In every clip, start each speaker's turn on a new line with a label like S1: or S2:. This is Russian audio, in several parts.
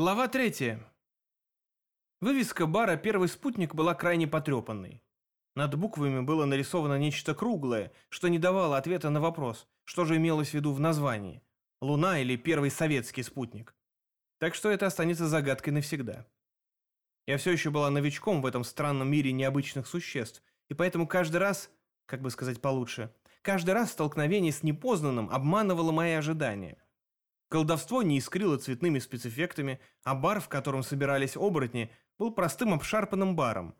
S1: Глава третья. Вывеска бара «Первый спутник» была крайне потрепанной. Над буквами было нарисовано нечто круглое, что не давало ответа на вопрос, что же имелось в виду в названии – Луна или Первый советский спутник. Так что это останется загадкой навсегда. Я все еще была новичком в этом странном мире необычных существ, и поэтому каждый раз, как бы сказать получше, каждый раз столкновение с непознанным обманывало мои ожидания – Колдовство не искрило цветными спецэффектами, а бар, в котором собирались оборотни, был простым обшарпанным баром.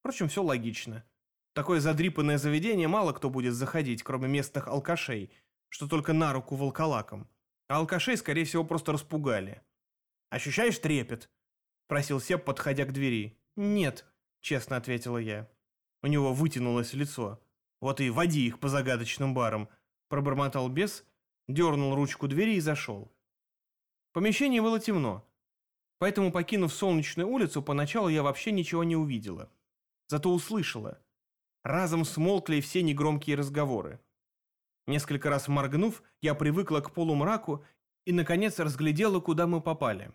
S1: Впрочем, все логично. Такое задрипанное заведение мало кто будет заходить, кроме местных алкашей, что только на руку волколакам. А алкашей, скорее всего, просто распугали. «Ощущаешь трепет?» – просил Сеп, подходя к двери. «Нет», – честно ответила я. У него вытянулось лицо. «Вот и води их по загадочным барам», – пробормотал бес – дернул ручку двери и зашел. В помещении было темно, поэтому, покинув солнечную улицу, поначалу я вообще ничего не увидела. Зато услышала. Разом смолкли все негромкие разговоры. Несколько раз моргнув, я привыкла к полумраку и, наконец, разглядела, куда мы попали.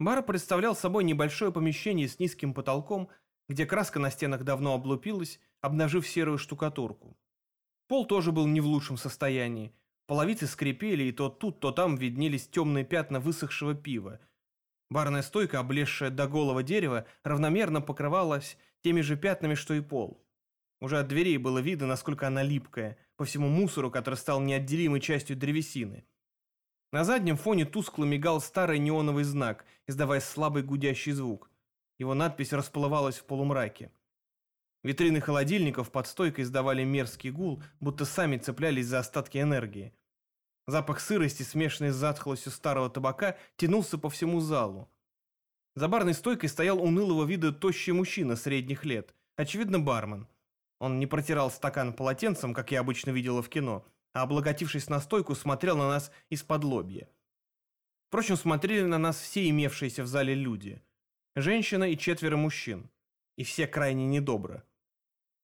S1: Бар представлял собой небольшое помещение с низким потолком, где краска на стенах давно облупилась, обнажив серую штукатурку. Пол тоже был не в лучшем состоянии, Половицы скрипели, и то тут, то там виднелись темные пятна высохшего пива. Барная стойка, облезшая до голого дерева, равномерно покрывалась теми же пятнами, что и пол. Уже от дверей было видно, насколько она липкая, по всему мусору, который стал неотделимой частью древесины. На заднем фоне тускло мигал старый неоновый знак, издавая слабый гудящий звук. Его надпись расплывалась в полумраке. Витрины холодильников под стойкой издавали мерзкий гул, будто сами цеплялись за остатки энергии. Запах сырости, смешанный с затхлостью старого табака, тянулся по всему залу. За барной стойкой стоял унылого вида тощий мужчина средних лет, очевидно, бармен. Он не протирал стакан полотенцем, как я обычно видела в кино, а, облокотившись на стойку, смотрел на нас из-под лобья. Впрочем, смотрели на нас все имевшиеся в зале люди. Женщина и четверо мужчин. И все крайне недобро.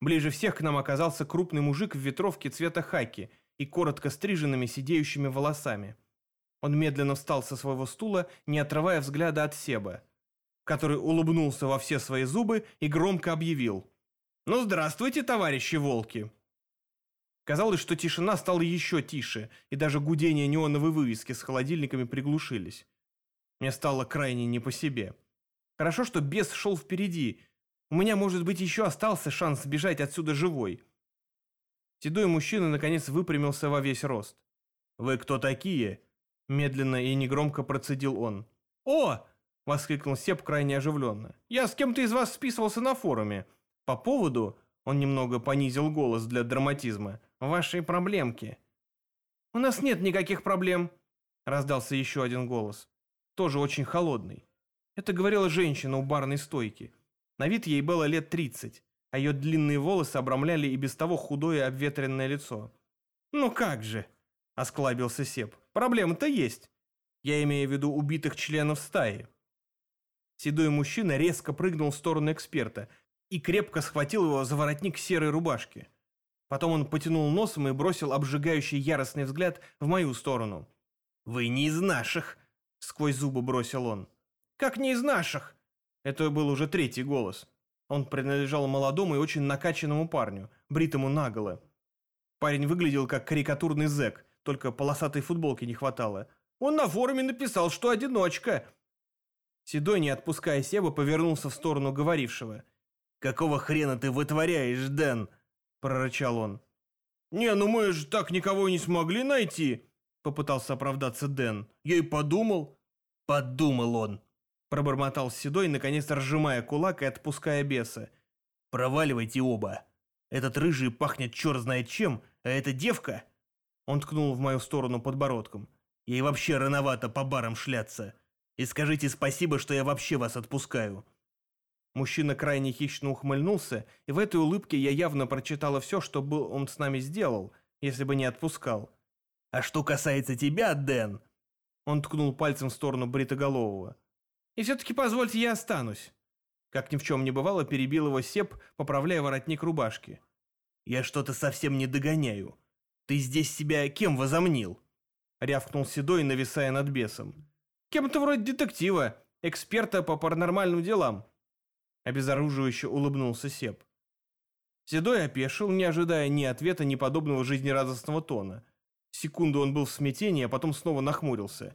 S1: Ближе всех к нам оказался крупный мужик в ветровке цвета хаки – и коротко стриженными сидеющими волосами. Он медленно встал со своего стула, не отрывая взгляда от Себа, который улыбнулся во все свои зубы и громко объявил «Ну, здравствуйте, товарищи волки!» Казалось, что тишина стала еще тише, и даже гудение неоновой вывески с холодильниками приглушились. Мне стало крайне не по себе. Хорошо, что бес шел впереди. У меня, может быть, еще остался шанс сбежать отсюда живой. Седой мужчина наконец выпрямился во весь рост. «Вы кто такие?» Медленно и негромко процедил он. «О!» — воскликнул Сеп крайне оживленно. «Я с кем-то из вас списывался на форуме. По поводу...» — он немного понизил голос для драматизма. «Вашей проблемки». «У нас нет никаких проблем», — раздался еще один голос. Тоже очень холодный. Это говорила женщина у барной стойки. На вид ей было лет тридцать а ее длинные волосы обрамляли и без того худое обветренное лицо. «Ну как же!» – осклабился Сеп. «Проблема-то есть. Я имею в виду убитых членов стаи». Седой мужчина резко прыгнул в сторону эксперта и крепко схватил его за воротник серой рубашки. Потом он потянул носом и бросил обжигающий яростный взгляд в мою сторону. «Вы не из наших!» – сквозь зубы бросил он. «Как не из наших?» Это был уже третий голос. Он принадлежал молодому и очень накачанному парню, бритому наголо. Парень выглядел как карикатурный зэк, только полосатой футболки не хватало. Он на форуме написал, что одиночка. Седой, не отпуская Себа, повернулся в сторону говорившего. «Какого хрена ты вытворяешь, Дэн?» – прорычал он. «Не, ну мы же так никого не смогли найти», – попытался оправдаться Дэн. «Я и подумал». «Подумал он», Пробормотал Седой, наконец разжимая кулак и отпуская беса. «Проваливайте оба. Этот рыжий пахнет черт знает чем, а эта девка...» Он ткнул в мою сторону подбородком. «Ей вообще рановато по барам шляться. И скажите спасибо, что я вообще вас отпускаю». Мужчина крайне хищно ухмыльнулся, и в этой улыбке я явно прочитала все, что был он с нами сделал, если бы не отпускал. «А что касается тебя, Дэн...» Он ткнул пальцем в сторону Бритоголового. И все-таки позвольте я останусь. Как ни в чем не бывало, перебил его Сеп, поправляя воротник рубашки. Я что-то совсем не догоняю. Ты здесь себя кем возомнил? Рявкнул Седой, нависая над бесом. Кем-то вроде детектива, эксперта по паранормальным делам. Обезоруживающе улыбнулся Сеп. Седой опешил, не ожидая ни ответа, ни подобного жизнерадостного тона. Секунду он был в смятении, а потом снова нахмурился.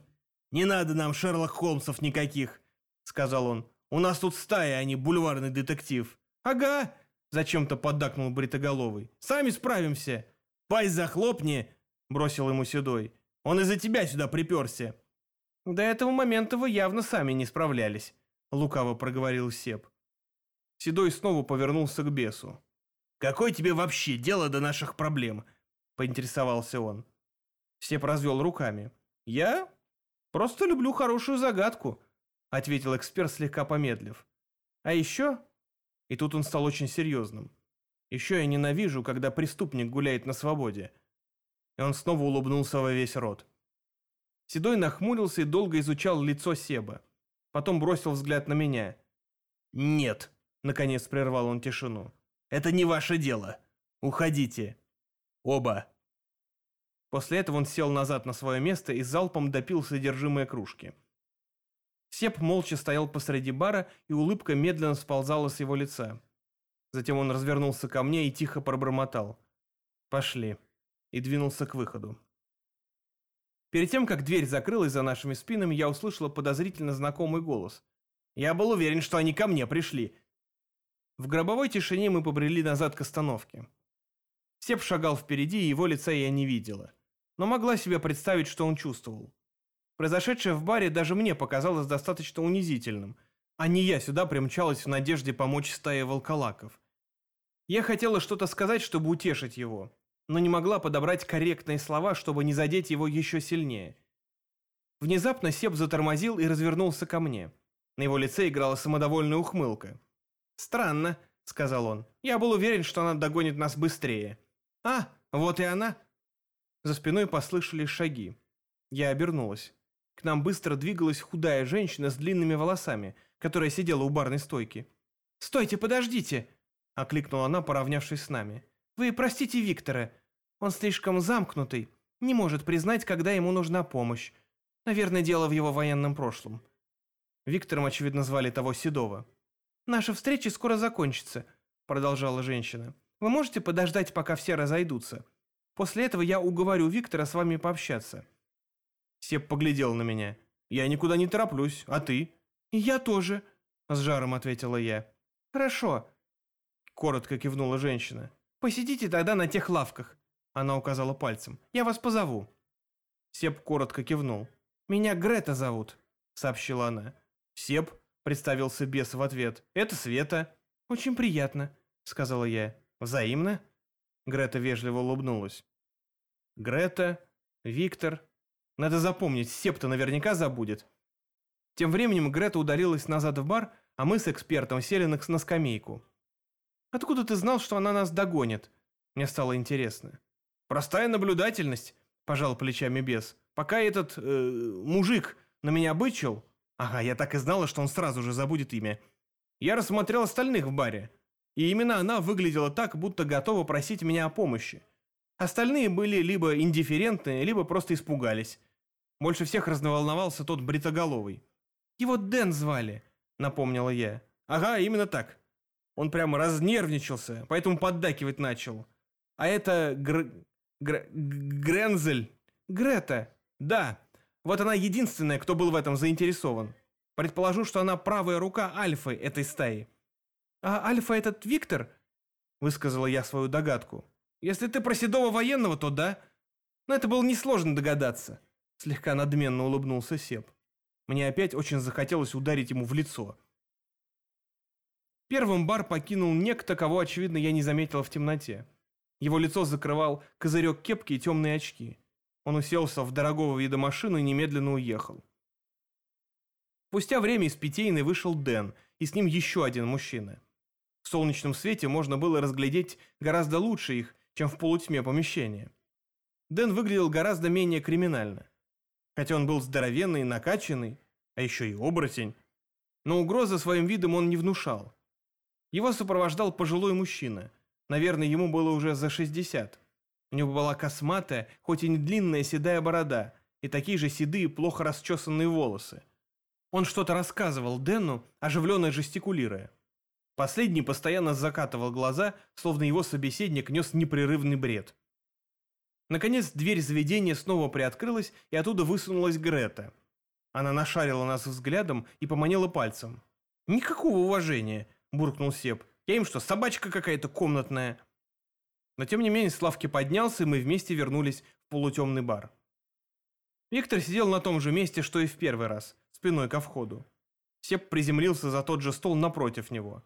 S1: «Не надо нам Шерлок Холмсов никаких», — сказал он. «У нас тут стая, а не бульварный детектив». «Ага», — зачем-то поддакнул Бритоголовый. «Сами справимся». «Пай захлопни», — бросил ему Седой. «Он из-за тебя сюда приперся». «До этого момента вы явно сами не справлялись», — лукаво проговорил Сеп. Седой снова повернулся к бесу. «Какое тебе вообще дело до наших проблем?» — поинтересовался он. Сеп развел руками. «Я просто люблю хорошую загадку», — ответил эксперт, слегка помедлив. «А еще...» И тут он стал очень серьезным. «Еще я ненавижу, когда преступник гуляет на свободе». И он снова улыбнулся во весь рот. Седой нахмурился и долго изучал лицо Себа. Потом бросил взгляд на меня. «Нет», — наконец прервал он тишину. Это не ваше дело. Уходите. Оба. После этого он сел назад на свое место и залпом допил содержимое кружки. Сеп молча стоял посреди бара, и улыбка медленно сползала с его лица. Затем он развернулся ко мне и тихо пробормотал. «Пошли». И двинулся к выходу. Перед тем, как дверь закрылась за нашими спинами, я услышала подозрительно знакомый голос. «Я был уверен, что они ко мне пришли. В гробовой тишине мы побрели назад к остановке. Сеп шагал впереди, и его лица я не видела. Но могла себе представить, что он чувствовал. Произошедшее в баре даже мне показалось достаточно унизительным, а не я сюда примчалась в надежде помочь стае волколаков. Я хотела что-то сказать, чтобы утешить его, но не могла подобрать корректные слова, чтобы не задеть его еще сильнее. Внезапно Сеп затормозил и развернулся ко мне. На его лице играла самодовольная ухмылка. «Странно», — сказал он. «Я был уверен, что она догонит нас быстрее». «А, вот и она». За спиной послышались шаги. Я обернулась. К нам быстро двигалась худая женщина с длинными волосами, которая сидела у барной стойки. «Стойте, подождите!» — окликнула она, поравнявшись с нами. «Вы простите Виктора. Он слишком замкнутый, не может признать, когда ему нужна помощь. Наверное, дело в его военном прошлом». Виктором, очевидно, звали того Седова. «Наша встреча скоро закончится», — продолжала женщина. «Вы можете подождать, пока все разойдутся? После этого я уговорю Виктора с вами пообщаться». Сеп поглядел на меня. «Я никуда не тороплюсь, а ты?» «И я тоже», — с жаром ответила я. «Хорошо», — коротко кивнула женщина. «Посидите тогда на тех лавках», — она указала пальцем. «Я вас позову». Сеп коротко кивнул. «Меня Грета зовут», — сообщила она. «Сеп?» представился бес в ответ. «Это Света». «Очень приятно», — сказала я. «Взаимно?» Грета вежливо улыбнулась. «Грета, Виктор. Надо запомнить, Септа наверняка забудет». Тем временем Грета ударилась назад в бар, а мы с экспертом сели на скамейку. «Откуда ты знал, что она нас догонит?» Мне стало интересно. «Простая наблюдательность», — пожал плечами бес. «Пока этот э, мужик на меня бычил, Ага, я так и знала, что он сразу же забудет имя. Я рассмотрел остальных в баре. И именно она выглядела так, будто готова просить меня о помощи. Остальные были либо индифферентны, либо просто испугались. Больше всех разноволновался тот бритоголовый. «Его Дэн звали», — напомнила я. «Ага, именно так. Он прямо разнервничался, поэтому поддакивать начал. А это Гр... Гр... Грензель. Грета. Да, вот она единственная, кто был в этом заинтересован. Предположу, что она правая рука Альфы этой стаи. «А Альфа этот Виктор?» – высказала я свою догадку. «Если ты про седого военного, то да. Но это было несложно догадаться», – слегка надменно улыбнулся Сеп. Мне опять очень захотелось ударить ему в лицо. Первым бар покинул некто, кого, очевидно, я не заметила в темноте. Его лицо закрывал козырек кепки и темные очки. Он уселся в дорогого вида машину и немедленно уехал. Спустя время из питейной вышел Дэн, и с ним еще один мужчина. В солнечном свете можно было разглядеть гораздо лучше их, чем в полутьме помещения. Дэн выглядел гораздо менее криминально. Хотя он был здоровенный, накачанный, а еще и оборотень. Но угрозы своим видом он не внушал. Его сопровождал пожилой мужчина. Наверное, ему было уже за 60. У него была косматая, хоть и не длинная седая борода, и такие же седые, плохо расчесанные волосы. Он что-то рассказывал Дэну, оживленно жестикулируя. Последний постоянно закатывал глаза, словно его собеседник нес непрерывный бред. Наконец дверь заведения снова приоткрылась, и оттуда высунулась Грета. Она нашарила нас взглядом и поманила пальцем. «Никакого уважения!» – буркнул Сеп. «Я им что, собачка какая-то комнатная?» Но тем не менее Славки поднялся, и мы вместе вернулись в полутемный бар. Виктор сидел на том же месте, что и в первый раз, спиной ко входу. Сеп приземлился за тот же стол напротив него.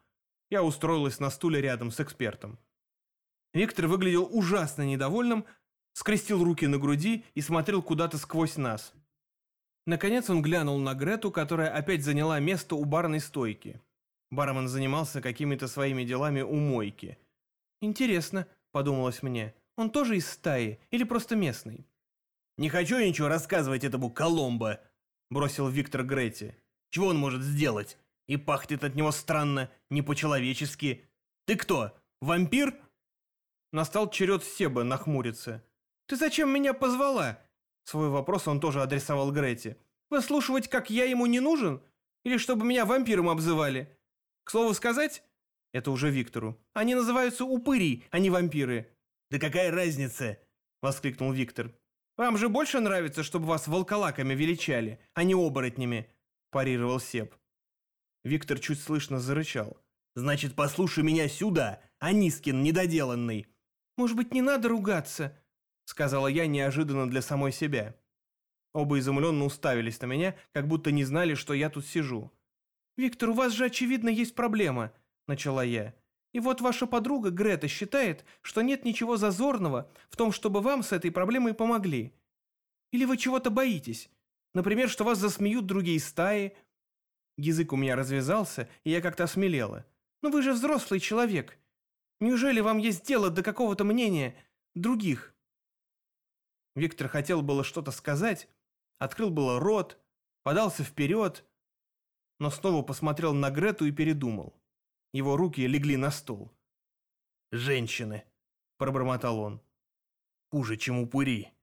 S1: Я устроилась на стуле рядом с экспертом. Виктор выглядел ужасно недовольным, скрестил руки на груди и смотрел куда-то сквозь нас. Наконец он глянул на Грету, которая опять заняла место у барной стойки. Бармен занимался какими-то своими делами у мойки. «Интересно», — подумалось мне, — «он тоже из стаи или просто местный?»
S2: «Не хочу ничего рассказывать этому Коломбо», — бросил Виктор Гретти. «Чего он может сделать? И пахнет от него странно, не по-человечески. Ты кто, вампир?»
S1: Настал черед Себа нахмуриться. «Ты зачем меня позвала?» Свой вопрос он тоже адресовал Грете. «Выслушивать, как я ему не нужен? Или чтобы меня вампиром обзывали? К слову сказать...» Это уже Виктору. «Они называются упыри, а не вампиры».
S2: «Да какая разница?» — воскликнул Виктор.
S1: «Вам же больше нравится, чтобы вас волколаками величали, а не оборотнями», – парировал Сеп. Виктор чуть слышно зарычал.
S2: «Значит, послушай меня сюда, Анискин недоделанный!»
S1: «Может быть, не надо ругаться?» – сказала я неожиданно для самой себя. Оба изумленно уставились на меня, как будто не знали, что я тут сижу. «Виктор, у вас же, очевидно, есть проблема», – начала я. «И вот ваша подруга Грета считает, что нет ничего зазорного в том, чтобы вам с этой проблемой помогли. Или вы чего-то боитесь? Например, что вас засмеют другие стаи, Язык у меня развязался, и я как-то осмелела. «Ну вы же взрослый человек. Неужели вам есть дело до какого-то мнения других?» Виктор хотел было что-то сказать, открыл было рот, подался вперед, но снова посмотрел на Грету и передумал. Его руки легли на стол.
S2: «Женщины», — пробормотал он.
S1: «Хуже, чем упыри».